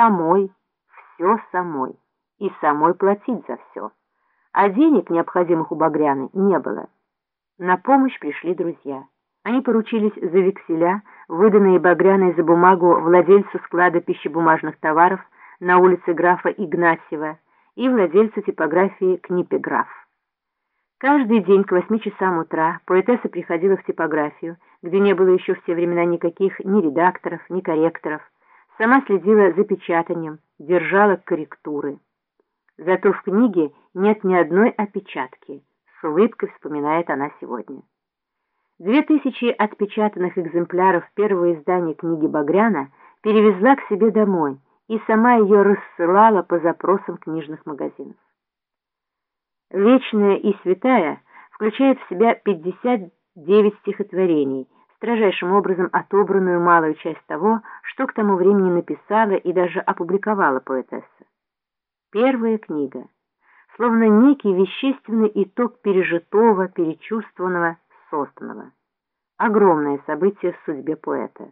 самой, все самой, и самой платить за все. А денег, необходимых у Багряны, не было. На помощь пришли друзья. Они поручились за векселя, выданные Багряной за бумагу владельцу склада пищебумажных товаров на улице графа Игнатьева и владельцу типографии «Книпеграф». Каждый день к восьми часам утра поэтесса приходила в типографию, где не было еще в те времена никаких ни редакторов, ни корректоров, сама следила за печатанием, держала корректуры. Зато в книге нет ни одной опечатки, с улыбкой вспоминает она сегодня. Две тысячи отпечатанных экземпляров первого издания книги Багряна перевезла к себе домой и сама ее рассылала по запросам книжных магазинов. «Вечная и святая» включает в себя 59 стихотворений, строжайшим образом отобранную малую часть того, что к тому времени написала и даже опубликовала поэтесса. Первая книга, словно некий вещественный итог пережитого, перечувствованного, созданного. Огромное событие в судьбе поэта.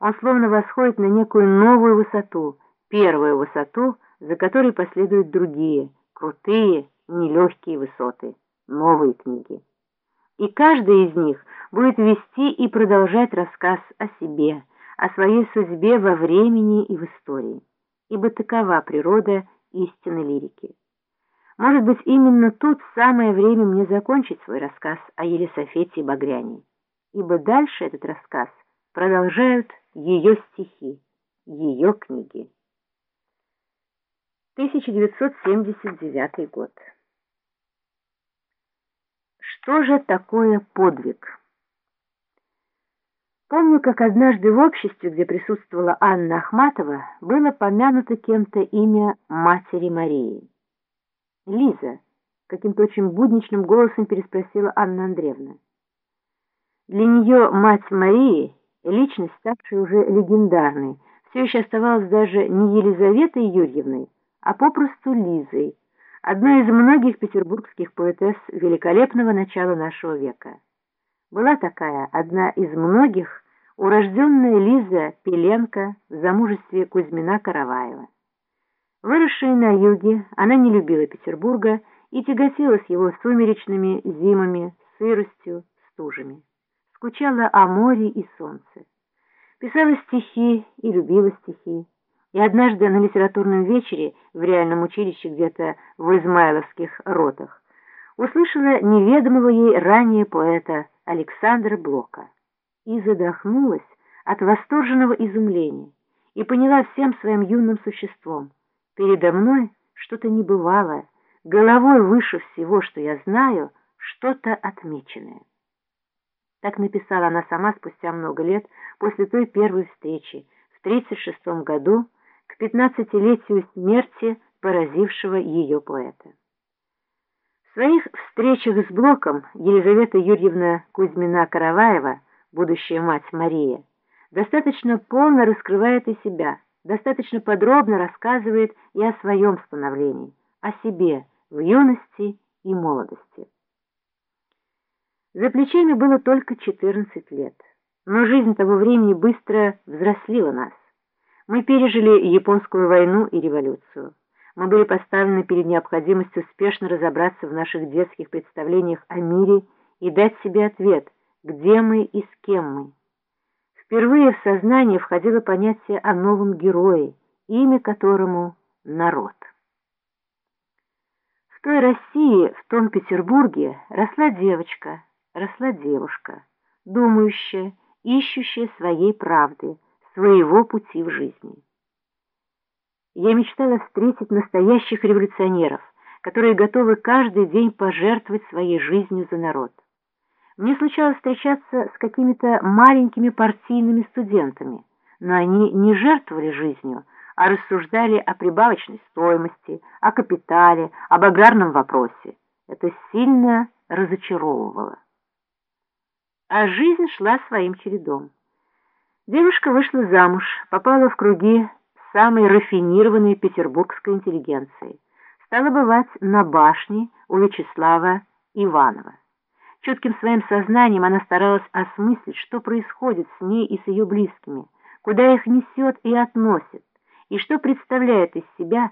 Он словно восходит на некую новую высоту, первую высоту, за которой последуют другие, крутые, нелегкие высоты, новые книги. И каждая из них будет вести и продолжать рассказ о себе, о своей судьбе во времени и в истории, ибо такова природа истинной лирики. Может быть, именно тут самое время мне закончить свой рассказ о Елисофете и Багряне, ибо дальше этот рассказ продолжают ее стихи, ее книги. 1979 год. Что же такое подвиг? Помню, как однажды в обществе, где присутствовала Анна Ахматова, было помянуто кем-то имя Матери Марии. «Лиза», — каким-то очень будничным голосом переспросила Анна Андреевна. Для нее мать Марии, личность, ставшая уже легендарной, все еще оставалась даже не Елизаветой Юрьевной, а попросту Лизой, одной из многих петербургских поэтесс великолепного начала нашего века. Была такая, одна из многих, урожденная Лиза Пеленко в замужестве Кузьмина Караваева. Выросшая на юге, она не любила Петербурга и тяготилась его сумеречными зимами, сыростью, стужами. Скучала о море и солнце. Писала стихи и любила стихи. И однажды на литературном вечере в реальном училище где-то в Измайловских ротах услышала неведомого ей ранее поэта Александра Блока и задохнулась от восторженного изумления и поняла всем своим юным существом, передо мной что-то небывалое, головой выше всего, что я знаю, что-то отмеченное. Так написала она сама спустя много лет после той первой встречи в 1936 году к пятнадцатилетию смерти поразившего ее поэта. В своих встречах с Блоком Елизавета Юрьевна Кузьмина-Караваева, будущая мать Мария, достаточно полно раскрывает и себя, достаточно подробно рассказывает и о своем становлении, о себе в юности и молодости. За плечами было только 14 лет, но жизнь того времени быстро взрослила нас. Мы пережили японскую войну и революцию. Мы были поставлены перед необходимостью успешно разобраться в наших детских представлениях о мире и дать себе ответ, где мы и с кем мы. Впервые в сознание входило понятие о новом герое, имя которому — народ. В той России, в том Петербурге росла девочка, росла девушка, думающая, ищущая своей правды — своего пути в жизни. Я мечтала встретить настоящих революционеров, которые готовы каждый день пожертвовать своей жизнью за народ. Мне случалось встречаться с какими-то маленькими партийными студентами, но они не жертвовали жизнью, а рассуждали о прибавочной стоимости, о капитале, об аграрном вопросе. Это сильно разочаровывало. А жизнь шла своим чередом. Девушка вышла замуж, попала в круги самой рафинированной петербургской интеллигенции. Стала бывать на башне у Вячеслава Иванова. Чутким своим сознанием она старалась осмыслить, что происходит с ней и с ее близкими, куда их несет и относит, и что представляет из себя